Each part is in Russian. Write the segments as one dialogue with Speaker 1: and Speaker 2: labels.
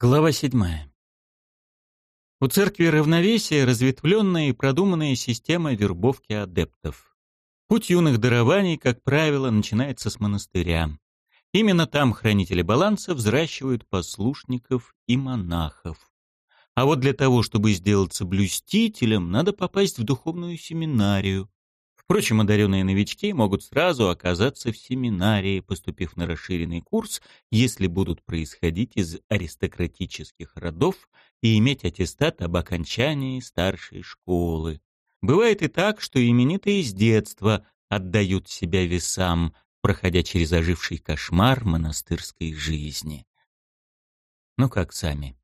Speaker 1: Глава седьмая. У церкви равновесия разветвленная и продуманная система вербовки адептов. Путь юных дарований, как правило, начинается с монастыря. Именно там хранители баланса взращивают послушников и монахов. А вот для того, чтобы сделаться блюстителем, надо попасть в духовную семинарию, Впрочем, одаренные новички могут сразу оказаться в семинарии, поступив на расширенный курс, если будут происходить из аристократических родов и иметь аттестат об окончании старшей школы. Бывает и так, что именитые с детства отдают себя весам, проходя через оживший кошмар монастырской жизни. Ну как сами.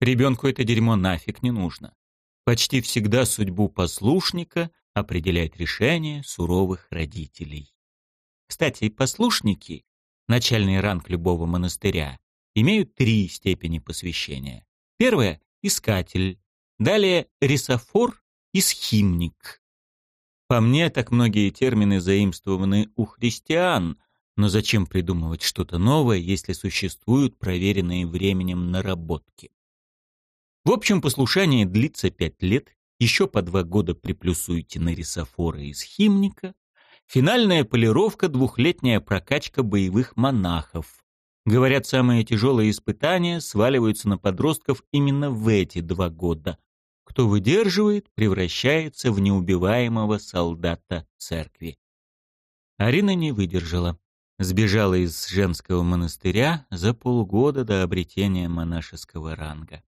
Speaker 1: Ребенку это дерьмо нафиг не нужно. Почти всегда судьбу послушника определяет решение суровых родителей. Кстати, послушники, начальный ранг любого монастыря, имеют три степени посвящения. Первое — искатель, далее — рисофор и схимник. По мне, так многие термины заимствованы у христиан, но зачем придумывать что-то новое, если существуют проверенные временем наработки? В общем, послушание длится пять лет еще по два года приплюсуйте на рисофора из химника, финальная полировка, двухлетняя прокачка боевых монахов. Говорят, самые тяжелые испытания сваливаются на подростков именно в эти два года. Кто выдерживает, превращается в неубиваемого солдата церкви. Арина не выдержала. Сбежала из женского монастыря за полгода до обретения монашеского ранга.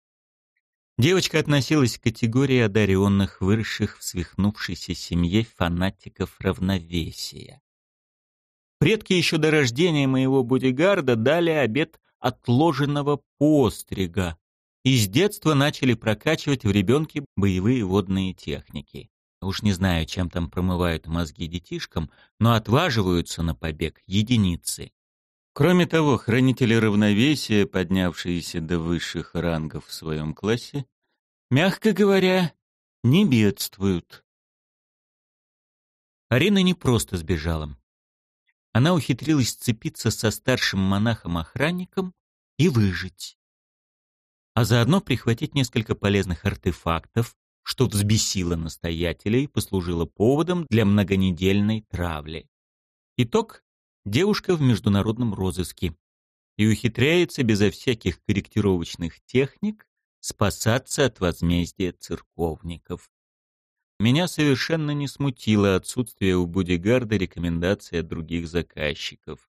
Speaker 1: Девочка относилась к категории одаренных, выросших в свихнувшейся семье фанатиков равновесия. Предки еще до рождения моего бодигарда дали обет отложенного пострига и с детства начали прокачивать в ребенке боевые водные техники. Уж не знаю, чем там промывают мозги детишкам, но отваживаются на побег единицы. Кроме того, хранители равновесия, поднявшиеся до высших рангов в своем классе, мягко говоря, не бедствуют. Арина не просто сбежала. Она ухитрилась сцепиться со старшим монахом-охранником и выжить. А заодно прихватить несколько полезных артефактов, что взбесило настоятелей и послужило поводом для многонедельной травли. Итог девушка в международном розыске и ухитряется безо всяких корректировочных техник спасаться от возмездия церковников. Меня совершенно не смутило отсутствие у бодигарда рекомендаций от других заказчиков.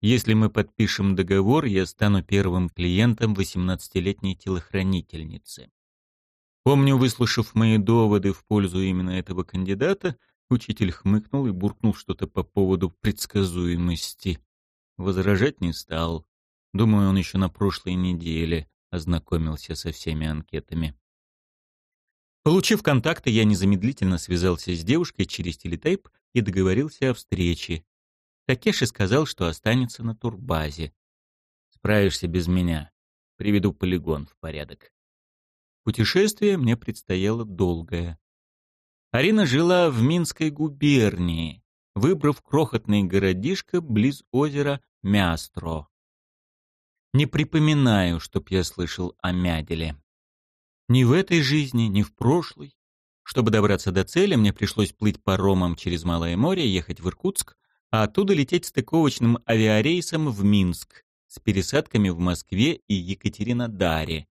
Speaker 1: Если мы подпишем договор, я стану первым клиентом 18-летней телохранительницы. Помню, выслушав мои доводы в пользу именно этого кандидата, Учитель хмыкнул и буркнул что-то по поводу предсказуемости. Возражать не стал. Думаю, он еще на прошлой неделе ознакомился со всеми анкетами. Получив контакты, я незамедлительно связался с девушкой через телетейп и договорился о встрече. Такеши сказал, что останется на турбазе. «Справишься без меня. Приведу полигон в порядок». Путешествие мне предстояло долгое. Арина жила в Минской губернии, выбрав крохотный городишко близ озера Мястро. Не припоминаю, чтоб я слышал о Мяделе. Ни в этой жизни, ни в прошлой. Чтобы добраться до цели, мне пришлось плыть паромом через Малое море, ехать в Иркутск, а оттуда лететь стыковочным авиарейсом в Минск с пересадками в Москве и Екатеринодаре,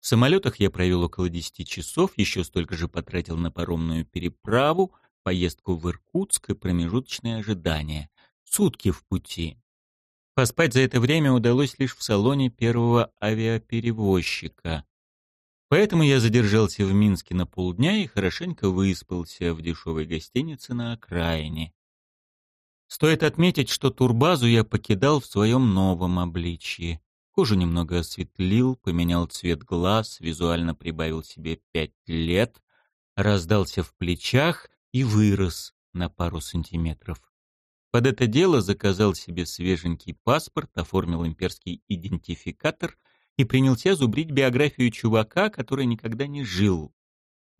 Speaker 1: в самолетах я провел около 10 часов, еще столько же потратил на паромную переправу, поездку в Иркутск и промежуточное ожидание. Сутки в пути. Поспать за это время удалось лишь в салоне первого авиаперевозчика. Поэтому я задержался в Минске на полдня и хорошенько выспался в дешевой гостинице на окраине. Стоит отметить, что турбазу я покидал в своем новом обличье. Кожу немного осветлил, поменял цвет глаз, визуально прибавил себе пять лет, раздался в плечах и вырос на пару сантиметров. Под это дело заказал себе свеженький паспорт, оформил имперский идентификатор и принялся зубрить биографию чувака, который никогда не жил.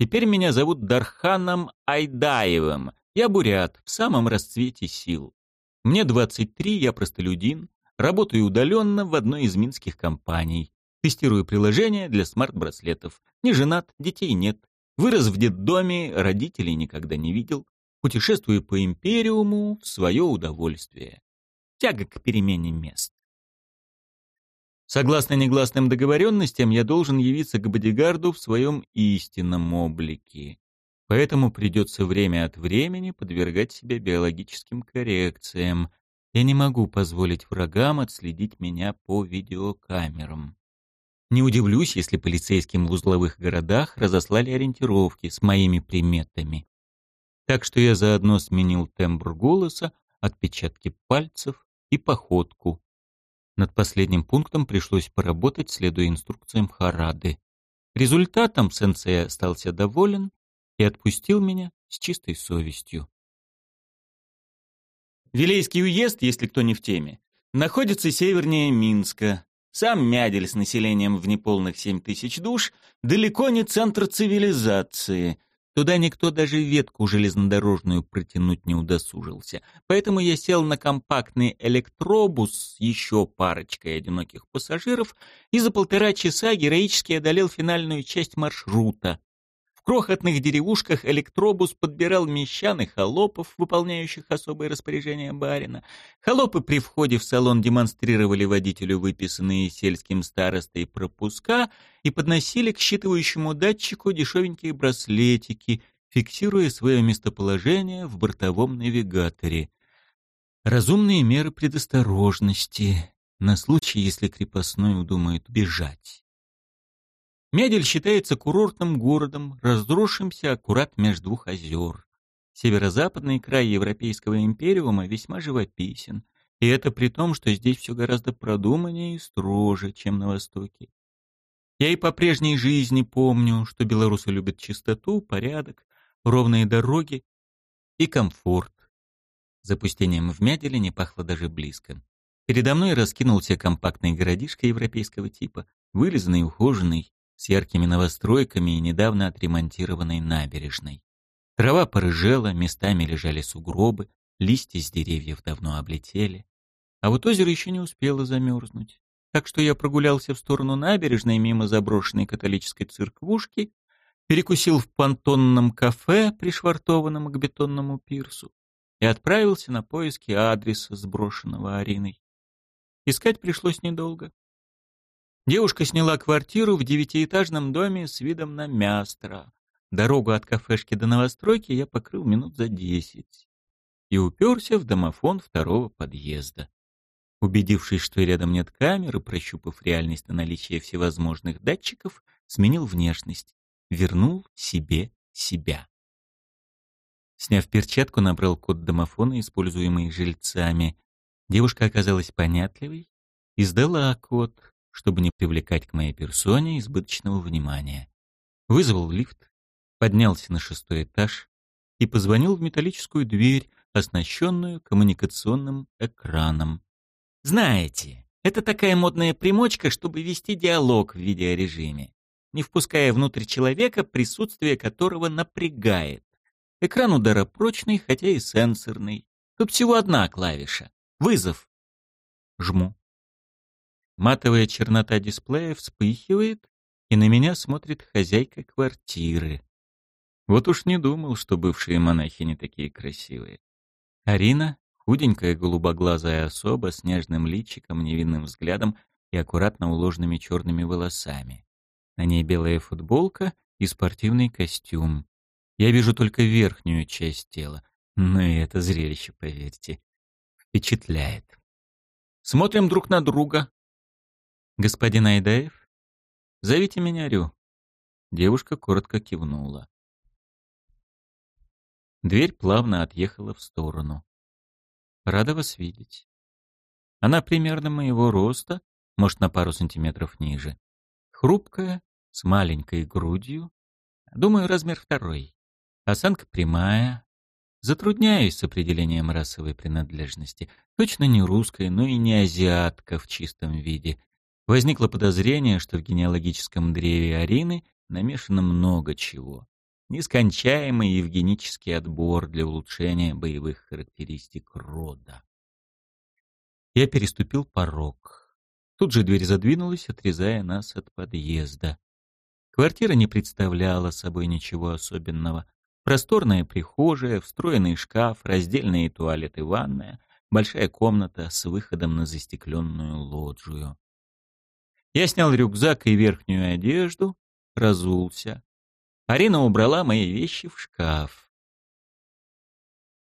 Speaker 1: Теперь меня зовут Дарханом Айдаевым. Я бурят, в самом расцвете сил. Мне 23, я простолюдин, Работаю удаленно в одной из минских компаний. Тестирую приложение для смарт-браслетов. Не женат, детей нет. Вырос в детдоме, родителей никогда не видел. Путешествую по Империуму в свое удовольствие. Тяга к перемене мест. Согласно негласным договоренностям, я должен явиться к бодигарду в своем истинном облике. Поэтому придется время от времени подвергать себя биологическим коррекциям. Я не могу позволить врагам отследить меня по видеокамерам. Не удивлюсь, если полицейским в узловых городах разослали ориентировки с моими приметами. Так что я заодно сменил тембр голоса, отпечатки пальцев и походку. Над последним пунктом пришлось поработать, следуя инструкциям Харады. Результатом сенсей остался доволен и отпустил меня с чистой совестью. Вилейский уезд, если кто не в теме, находится севернее Минска. Сам Мядель с населением в неполных семь тысяч душ далеко не центр цивилизации, Туда никто даже ветку железнодорожную протянуть не удосужился. Поэтому я сел на компактный электробус с еще парочкой одиноких пассажиров и за полтора часа героически одолел финальную часть маршрута крохотных деревушках электробус подбирал мещан и холопов, выполняющих особые распоряжения барина. Холопы при входе в салон демонстрировали водителю выписанные сельским старостой пропуска и подносили к считывающему датчику дешевенькие браслетики, фиксируя свое местоположение в бортовом навигаторе. Разумные меры предосторожности на случай, если крепостной удумает бежать. Медель считается курортным городом, разросшимся аккурат между двух озер. Северо-западный край Европейского империума весьма живописен, и это при том, что здесь все гораздо продуманнее и строже, чем на Востоке. Я и по прежней жизни помню, что белорусы любят чистоту, порядок, ровные дороги и комфорт. Запустением в Мяделе не пахло даже близко. Передо мной раскинулся компактный городишко европейского типа, вылизанный, ухоженный, с яркими новостройками и недавно отремонтированной набережной. Трава порыжела, местами лежали сугробы, листья с деревьев давно облетели. А вот озеро еще не успело замерзнуть. Так что я прогулялся в сторону набережной мимо заброшенной католической церквушки, перекусил в понтонном кафе, пришвартованном к бетонному пирсу, и отправился на поиски адреса, сброшенного Ариной. Искать пришлось недолго. Девушка сняла квартиру в девятиэтажном доме с видом на Мястро. Дорогу от кафешки до новостройки я покрыл минут за десять и уперся в домофон второго подъезда. Убедившись, что рядом нет камеры, прощупав реальность на наличие всевозможных датчиков, сменил внешность, вернул себе себя. Сняв перчатку, набрал код домофона, используемый жильцами. Девушка оказалась понятливой и сдала код, чтобы не привлекать к моей персоне избыточного внимания. Вызвал лифт, поднялся на шестой этаж и позвонил в металлическую дверь, оснащенную коммуникационным экраном. «Знаете, это такая модная примочка, чтобы вести диалог в видеорежиме, не впуская внутрь человека, присутствие которого напрягает. Экран удара прочный, хотя и сенсорный. Тут всего одна клавиша. Вызов. Жму. Матовая чернота дисплея вспыхивает, и на меня смотрит хозяйка квартиры. Вот уж не думал, что бывшие монахи не такие красивые. Арина — худенькая голубоглазая особа с нежным личиком, невинным взглядом и аккуратно уложенными черными волосами. На ней белая футболка и спортивный костюм. Я вижу только верхнюю часть тела, но и это зрелище, поверьте, впечатляет. Смотрим друг на друга, «Господин Айдаев? Зовите меня Рю». Девушка коротко кивнула. Дверь плавно отъехала в сторону. «Рада вас видеть». Она примерно моего роста, может, на пару сантиметров ниже. Хрупкая, с маленькой грудью. Думаю, размер второй. Осанка прямая. Затрудняюсь с определением расовой принадлежности. Точно не русская, но и не азиатка в чистом виде. Возникло подозрение, что в генеалогическом древе Арины намешано много чего. Нескончаемый евгенический отбор для улучшения боевых характеристик рода. Я переступил порог. Тут же дверь задвинулась, отрезая нас от подъезда. Квартира не представляла собой ничего особенного. Просторная прихожая, встроенный шкаф, раздельные туалет и ванная, большая комната с выходом на застекленную лоджию. Я снял рюкзак и верхнюю одежду, разулся. Арина убрала мои вещи в шкаф.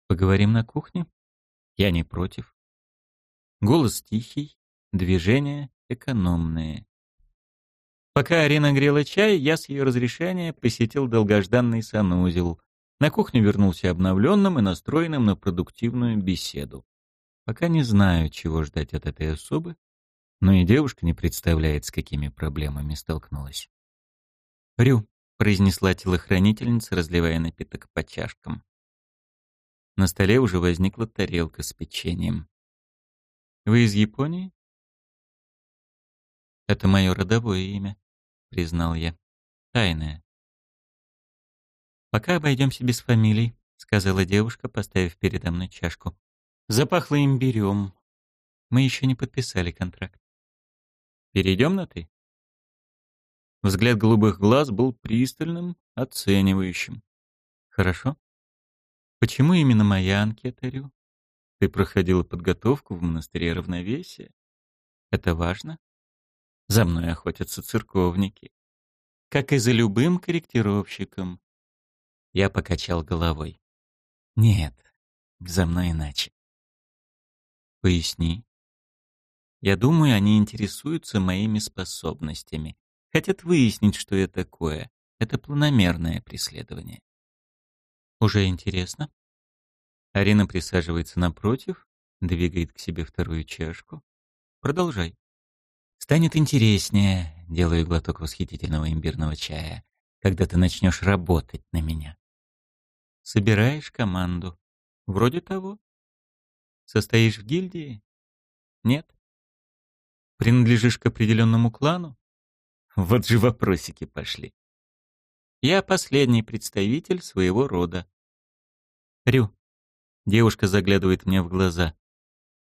Speaker 1: «Поговорим на кухне?» Я не против. Голос тихий, движения экономные. Пока Арина грела чай, я с ее разрешения посетил долгожданный санузел. На кухню вернулся обновленным и настроенным на продуктивную беседу. Пока не знаю, чего ждать от этой особы, но и девушка не представляет, с какими проблемами столкнулась. «Рю», — произнесла телохранительница, разливая напиток по чашкам. На столе уже возникла тарелка с печеньем. «Вы из Японии?» «Это мое родовое имя», признал я. Тайная. «Пока обойдемся без фамилий», — сказала девушка, поставив передо мной чашку. «Запахло имбирем. Мы еще не подписали контракт». «Перейдем на «ты»?» Взгляд голубых глаз был пристальным, оценивающим. «Хорошо. Почему именно моя анкета, Рю? Ты проходила подготовку в монастыре равновесия? Это важно?» За мной охотятся церковники. Как и за любым корректировщиком. Я покачал головой. Нет, за мной иначе. Поясни. Я думаю, они интересуются моими способностями. Хотят выяснить, что я такое. Это планомерное преследование. Уже интересно? Арина присаживается напротив, двигает к себе вторую чашку. Продолжай. Станет интереснее, делаю глоток восхитительного имбирного чая, когда ты начнешь работать на меня. Собираешь команду. Вроде того. Состоишь в гильдии? Нет? Принадлежишь к определенному клану? Вот же вопросики пошли. Я последний представитель своего рода. Рю. Девушка заглядывает мне в глаза.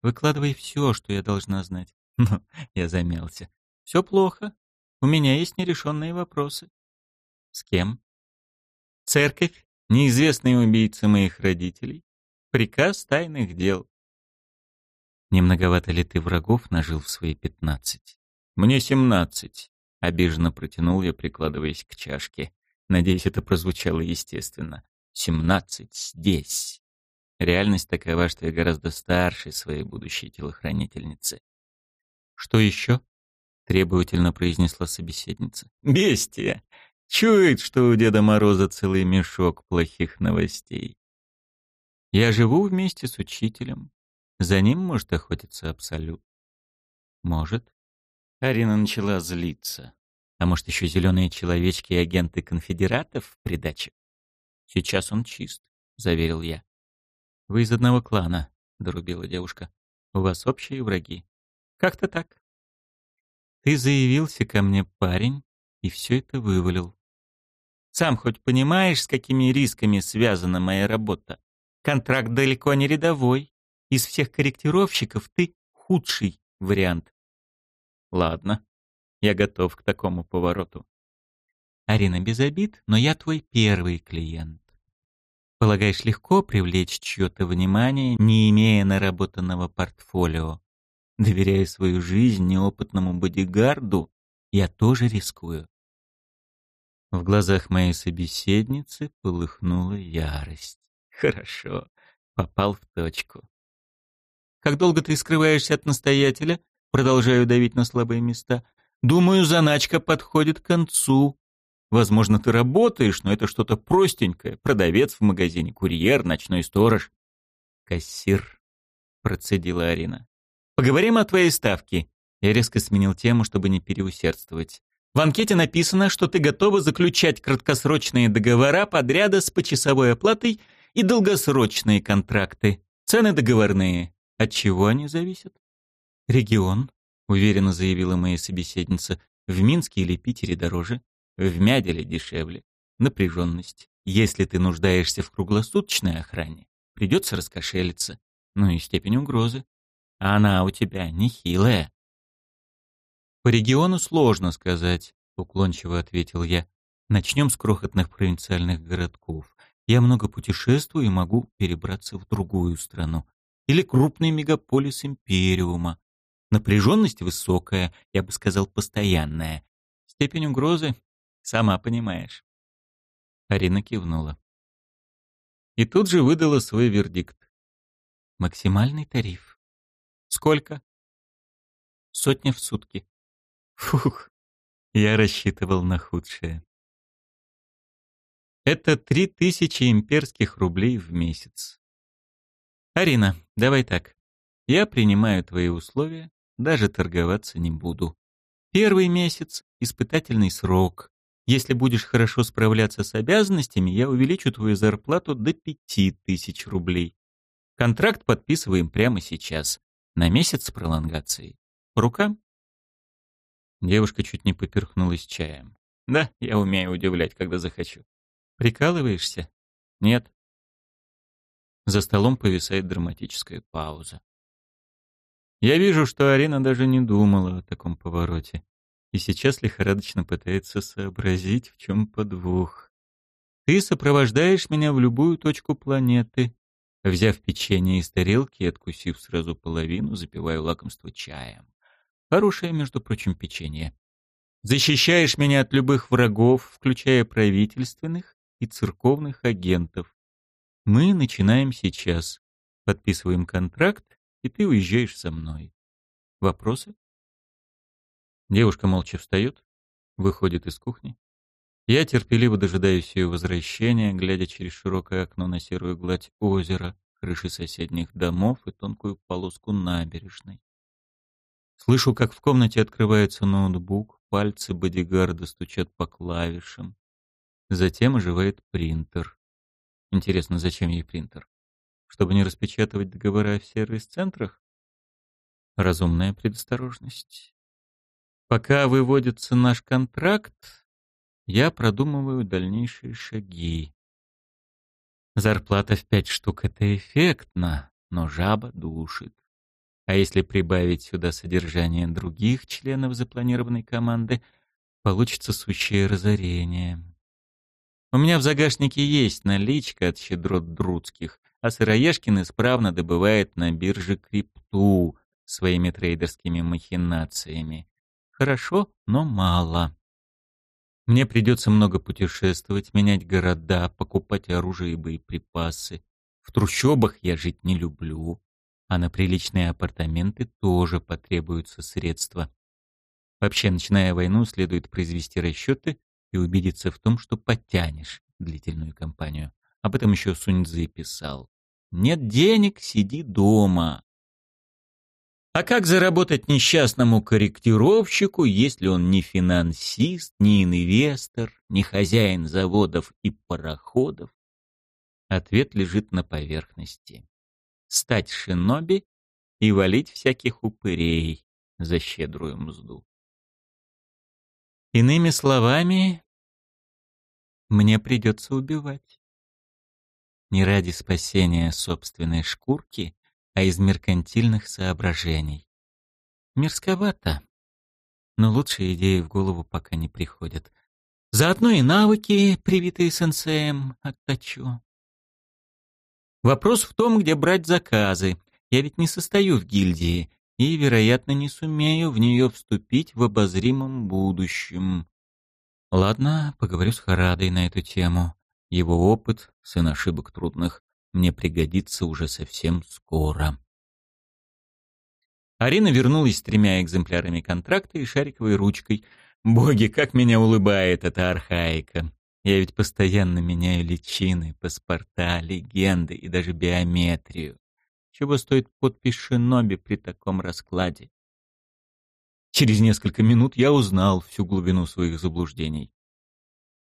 Speaker 1: Выкладывай все, что я должна знать. Ну, я замялся. Все плохо. У меня есть нерешенные вопросы. С кем? Церковь, неизвестные убийцы моих родителей, приказ тайных дел. Немноговато ли ты врагов нажил в свои пятнадцать? Мне семнадцать. Обиженно протянул я, прикладываясь к чашке. Надеюсь, это прозвучало естественно. Семнадцать здесь. Реальность такова, что я гораздо старше своей будущей телохранительницы. «Что еще?» — требовательно произнесла собеседница. «Бестия! Чует, что у Деда Мороза целый мешок плохих новостей. Я живу вместе с учителем. За ним может охотиться Абсолют. Может. Арина начала злиться. А может, еще зеленые человечки и агенты конфедератов в придаче? Сейчас он чист, заверил я. Вы из одного клана, дорубила девушка. У вас общие враги. Как-то так. Ты заявился ко мне, парень, и все это вывалил. Сам хоть понимаешь, с какими рисками связана моя работа? Контракт далеко не рядовой. Из всех корректировщиков ты худший вариант. Ладно, я готов к такому повороту. Арина, без обид, но я твой первый клиент. Полагаешь, легко привлечь чье-то внимание, не имея наработанного портфолио? Доверяя свою жизнь неопытному бодигарду, я тоже рискую. В глазах моей собеседницы полыхнула ярость. Хорошо, попал в точку. «Как долго ты скрываешься от настоятеля?» Продолжаю давить на слабые места. «Думаю, заначка подходит к концу. Возможно, ты работаешь, но это что-то простенькое. Продавец в магазине, курьер, ночной сторож». «Кассир», — процедила Арина. Поговорим о твоей ставке. Я резко сменил тему, чтобы не переусердствовать. В анкете написано, что ты готова заключать краткосрочные договора подряда с почасовой оплатой и долгосрочные контракты. Цены договорные. От чего они зависят? Регион, уверенно заявила моя собеседница. В Минске или Питере дороже, в Мяделе дешевле. Напряженность. Если ты нуждаешься в круглосуточной охране, придется раскошелиться. Ну и степень угрозы. А она у тебя нехилая. По региону сложно сказать, уклончиво ответил я. Начнем с крохотных провинциальных городков. Я много путешествую и могу перебраться в другую страну. Или крупный мегаполис Империума. Напряженность высокая, я бы сказал, постоянная. Степень угрозы, сама понимаешь. Арина кивнула. И тут же выдала свой вердикт. Максимальный тариф. Сколько? Сотня в сутки. Фух, я рассчитывал на худшее. Это три тысячи имперских рублей в месяц. Арина, давай так. Я принимаю твои условия, даже торговаться не буду. Первый месяц — испытательный срок. Если будешь хорошо справляться с обязанностями, я увеличу твою зарплату до пяти тысяч рублей. Контракт подписываем прямо сейчас. На месяц с пролонгацией. По рукам? Девушка чуть не поперхнулась чаем. Да, я умею удивлять, когда захочу. Прикалываешься? Нет. За столом повисает драматическая пауза. Я вижу, что Арина даже не думала о таком повороте. И сейчас лихорадочно пытается сообразить, в чем подвох. Ты сопровождаешь меня в любую точку планеты. Взяв печенье из тарелки и откусив сразу половину, запиваю лакомство чаем. Хорошее, между прочим, печенье. Защищаешь меня от любых врагов, включая правительственных и церковных агентов. Мы начинаем сейчас. Подписываем контракт, и ты уезжаешь со мной. Вопросы? Девушка молча встает, выходит из кухни. Я терпеливо дожидаюсь ее возвращения, глядя через широкое окно на серую гладь озера, крыши соседних домов и тонкую полоску набережной. Слышу, как в комнате открывается ноутбук, пальцы бодигарда стучат по клавишам. Затем оживает принтер. Интересно, зачем ей принтер? Чтобы не распечатывать договора в сервис-центрах? Разумная предосторожность. Пока выводится наш контракт, я продумываю дальнейшие шаги. Зарплата в пять штук — это эффектно, но жаба душит. А если прибавить сюда содержание других членов запланированной команды, получится сущее разорение. У меня в загашнике есть наличка от щедрот друдских, а Сыроежкин исправно добывает на бирже крипту своими трейдерскими махинациями. Хорошо, но мало. Мне придется много путешествовать, менять города, покупать оружие и боеприпасы. В трущобах я жить не люблю а на приличные апартаменты тоже потребуются средства. Вообще, начиная войну, следует произвести расчеты и убедиться в том, что потянешь длительную кампанию. Об этом еще Суньцзы писал. Нет денег, сиди дома. А как заработать несчастному корректировщику, если он не финансист, не инвестор, не хозяин заводов и пароходов? Ответ лежит на поверхности стать шиноби и валить всяких упырей за щедрую мзду. Иными словами, мне придется убивать. Не ради спасения собственной шкурки, а из меркантильных соображений. Мерзковато, но лучшие идеи в голову пока не приходят. Заодно и навыки, привитые сенсеем, отточу. Вопрос в том, где брать заказы. Я ведь не состою в гильдии и, вероятно, не сумею в нее вступить в обозримом будущем. Ладно, поговорю с Харадой на эту тему. Его опыт, сын ошибок трудных, мне пригодится уже совсем скоро. Арина вернулась с тремя экземплярами контракта и шариковой ручкой. Боги, как меня улыбает эта архаика. Я ведь постоянно меняю личины, паспорта, легенды и даже биометрию. Чего стоит подпись Шиноби при таком раскладе? Через несколько минут я узнал всю глубину своих заблуждений.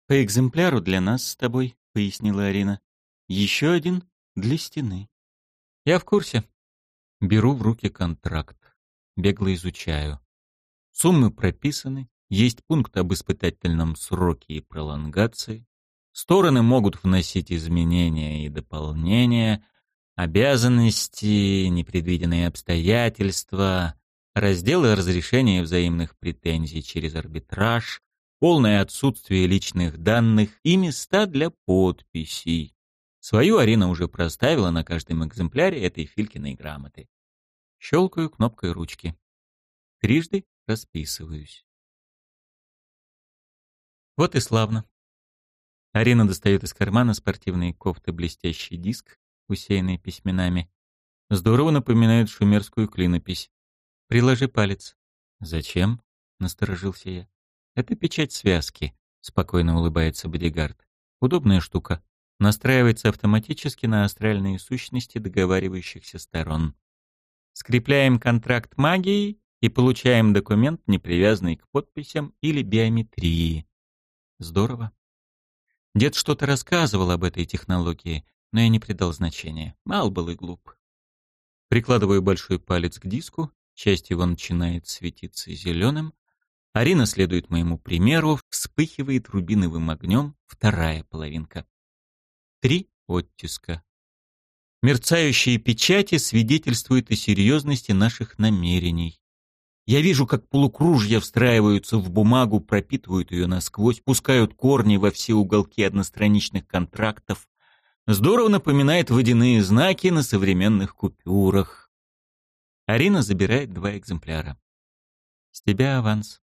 Speaker 1: «По экземпляру для нас с тобой», — пояснила Арина. «Еще один для стены». «Я в курсе». Беру в руки контракт. Бегло изучаю. Суммы прописаны, есть пункт об испытательном сроке и пролонгации. Стороны могут вносить изменения и дополнения, обязанности, непредвиденные обстоятельства. разделы разрешения взаимных претензий через арбитраж, полное отсутствие личных данных и места для подписей. Свою Арина уже проставила на каждом экземпляре этой Филькиной грамоты. Щелкаю кнопкой ручки. Трижды расписываюсь. Вот и славно. Арина достает из кармана спортивные кофты блестящий диск, усеянный письменами. Здорово напоминает шумерскую клинопись. Приложи палец. Зачем? Насторожился я. Это печать связки, спокойно улыбается бодигард. Удобная штука. Настраивается автоматически на астральные сущности договаривающихся сторон. Скрепляем контракт магией и получаем документ, не привязанный к подписям или биометрии. Здорово. Дед что-то рассказывал об этой технологии, но я не придал значения. Мал был и глуп. Прикладываю большой палец к диску, часть его начинает светиться зеленым. Арина следует моему примеру, вспыхивает рубиновым огнем вторая половинка. Три оттиска. Мерцающие печати свидетельствуют о серьезности наших намерений. Я вижу, как полукружья встраиваются в бумагу, пропитывают ее насквозь, пускают корни во все уголки одностраничных контрактов. Здорово напоминает водяные знаки на современных купюрах. Арина забирает два экземпляра. С тебя аванс.